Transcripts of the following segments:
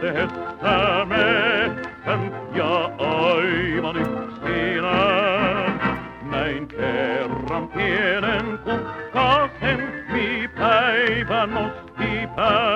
det me. ja aivan yksinään. Näin kerran pienen kukkasen, mi päivän nosti pää.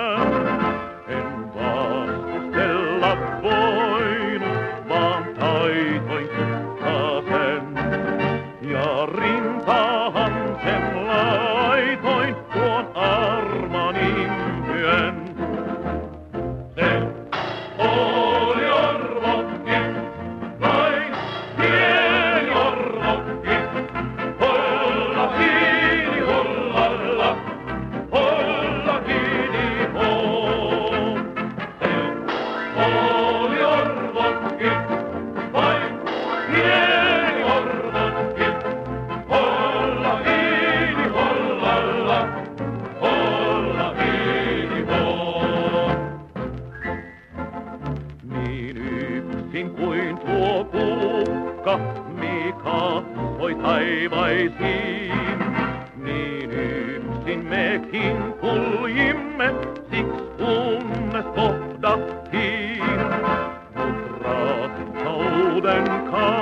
ylin kuin tuo kuukka, mikä voi taivaisiin. Niin yksin mekin kuljimme, siksi kunnes kohdattiin. Mutta rakkauden kanssa.